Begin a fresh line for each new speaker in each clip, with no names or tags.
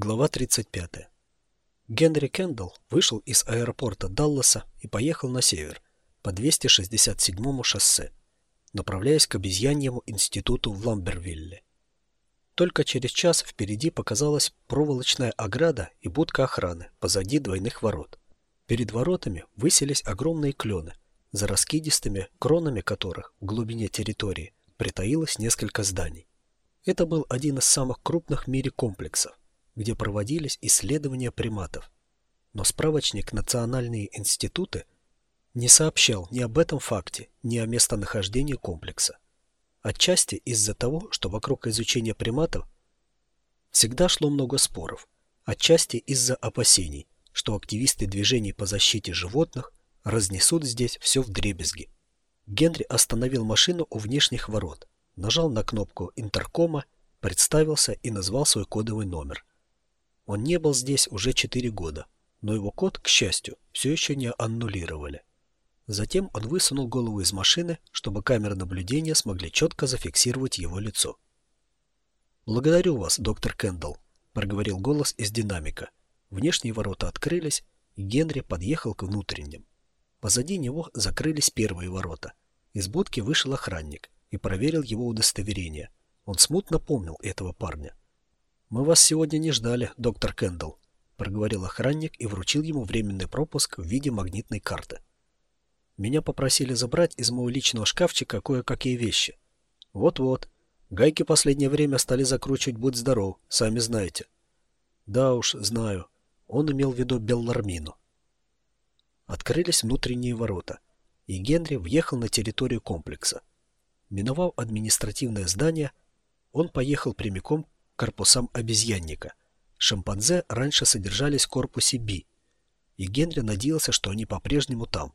Глава 35. Генри Кендалл вышел из аэропорта Далласа и поехал на север по 267-му шоссе, направляясь к обезьяньему институту в Ламбервилле. Только через час впереди показалась проволочная ограда и будка охраны позади двойных ворот. Перед воротами высились огромные клены, за раскидистыми кронами которых в глубине территории притаилось несколько зданий. Это был один из самых крупных в мире комплексов – где проводились исследования приматов. Но справочник «Национальные институты» не сообщал ни об этом факте, ни о местонахождении комплекса. Отчасти из-за того, что вокруг изучения приматов всегда шло много споров, отчасти из-за опасений, что активисты движений по защите животных разнесут здесь все в дребезги. Генри остановил машину у внешних ворот, нажал на кнопку интеркома, представился и назвал свой кодовый номер. Он не был здесь уже четыре года, но его код, к счастью, все еще не аннулировали. Затем он высунул голову из машины, чтобы камеры наблюдения смогли четко зафиксировать его лицо. «Благодарю вас, доктор Кендалл», — проговорил голос из динамика. Внешние ворота открылись, и Генри подъехал к внутренним. Позади него закрылись первые ворота. Из будки вышел охранник и проверил его удостоверение. Он смутно помнил этого парня. «Мы вас сегодня не ждали, доктор Кендалл», — проговорил охранник и вручил ему временный пропуск в виде магнитной карты. «Меня попросили забрать из моего личного шкафчика кое-какие вещи. Вот-вот. Гайки последнее время стали закручивать «Будь здоров», сами знаете». «Да уж, знаю. Он имел в виду Беллармину». Открылись внутренние ворота, и Генри въехал на территорию комплекса. Миновав административное здание, он поехал прямиком корпусам обезьянника. Шимпанзе раньше содержались в корпусе Би, и Генри надеялся, что они по-прежнему там.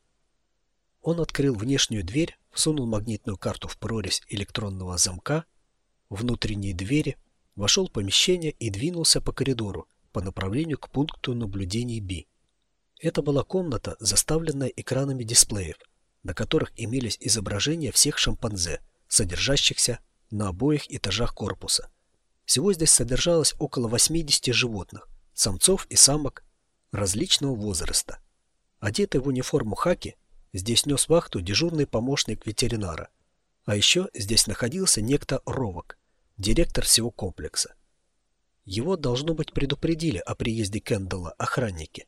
Он открыл внешнюю дверь, всунул магнитную карту в прорезь электронного замка, внутренние двери, вошел в помещение и двинулся по коридору по направлению к пункту наблюдений Би. Это была комната, заставленная экранами дисплеев, на которых имелись изображения всех шимпанзе, содержащихся на обоих этажах корпуса. Всего здесь содержалось около 80 животных, самцов и самок различного возраста. Одетый в униформу хаки, здесь нес вахту дежурный помощник ветеринара. А еще здесь находился некто Ровок, директор всего комплекса. Его, должно быть, предупредили о приезде Кендалла охранники.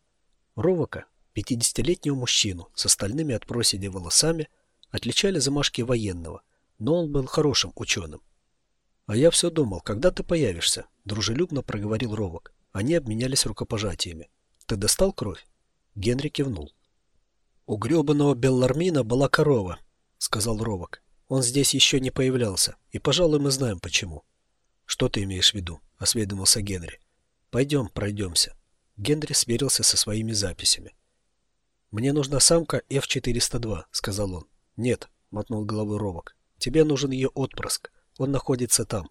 Ровока, 50-летнего мужчину с остальными от проседи волосами, отличали замашки военного, но он был хорошим ученым. «А я все думал, когда ты появишься?» – дружелюбно проговорил Ровок. Они обменялись рукопожатиями. «Ты достал кровь?» Генри кивнул. «У гребаного Беллармина была корова», — сказал Ровок. «Он здесь еще не появлялся, и, пожалуй, мы знаем почему». «Что ты имеешь в виду?» — осведомился Генри. «Пойдем, пройдемся». Генри сверился со своими записями. «Мне нужна самка F-402», — сказал он. «Нет», — мотнул головой Ровок. «Тебе нужен ее отпрыск. Он находится там.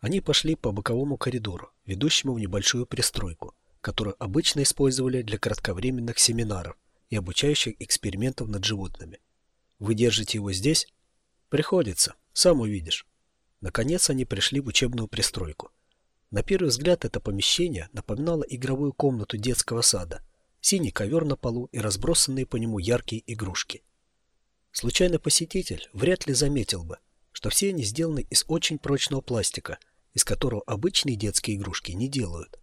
Они пошли по боковому коридору, ведущему в небольшую пристройку, которую обычно использовали для кратковременных семинаров и обучающих экспериментов над животными. Вы держите его здесь? Приходится, сам увидишь. Наконец они пришли в учебную пристройку. На первый взгляд это помещение напоминало игровую комнату детского сада. Синий ковер на полу и разбросанные по нему яркие игрушки. Случайный посетитель вряд ли заметил бы, что все они сделаны из очень прочного пластика, из которого обычные детские игрушки не делают.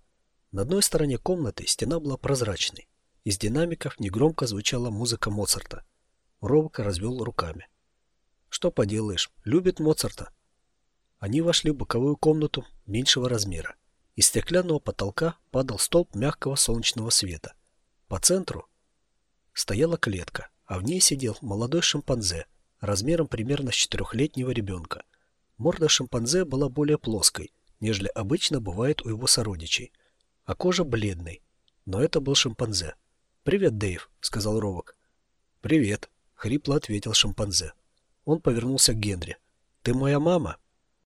На одной стороне комнаты стена была прозрачной. Из динамиков негромко звучала музыка Моцарта. Ровка развел руками. Что поделаешь, любит Моцарта. Они вошли в боковую комнату меньшего размера. Из стеклянного потолка падал столб мягкого солнечного света. По центру стояла клетка, а в ней сидел молодой шимпанзе – размером примерно с четырехлетнего ребенка. Морда шимпанзе была более плоской, нежели обычно бывает у его сородичей, а кожа бледной. Но это был шимпанзе. «Привет, Дэйв», — сказал Ровок. «Привет», — хрипло ответил шимпанзе. Он повернулся к Генри. «Ты моя мама?»